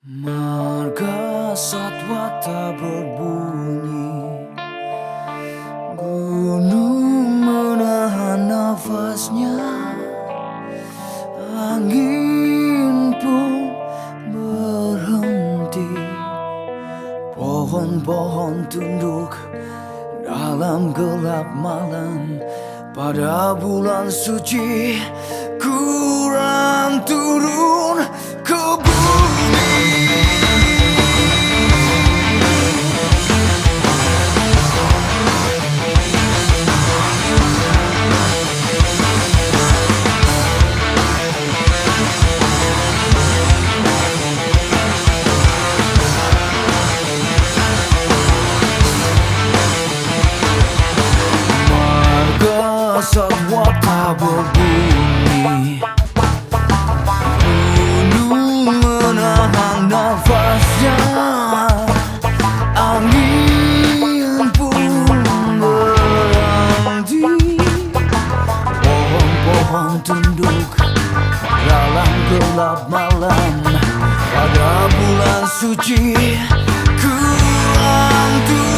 Marga satwa tak berbunyi. Gunung menahan nafasnya. Angin pun berhenti. Pohon-pohon tunduk dalam gelap malam. Pada bulan suci tabur bumi Gunung menahan nafasnya. Angin pun berhenti Pohon-pohon tunduk dalam gelap malam. Pada bulan suci ku antuk.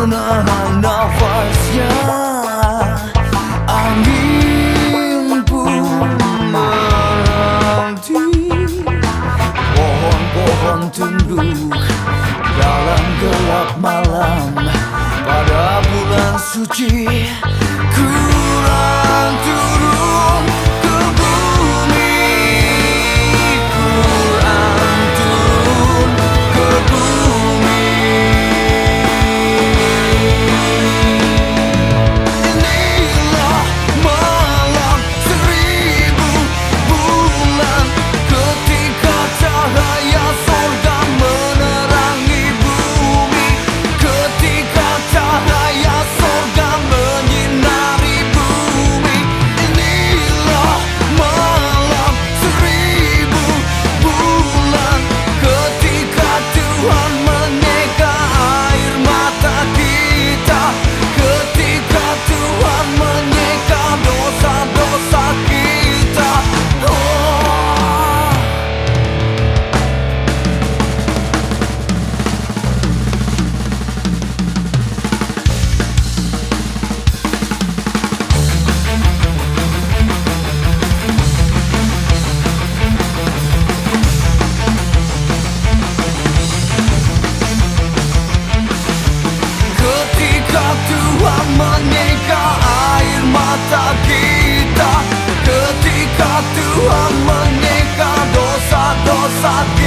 menahan nafasnya. Angin pun menanti Pohon-pohon tunduk dalam gelap malam. Pada bulan suci facade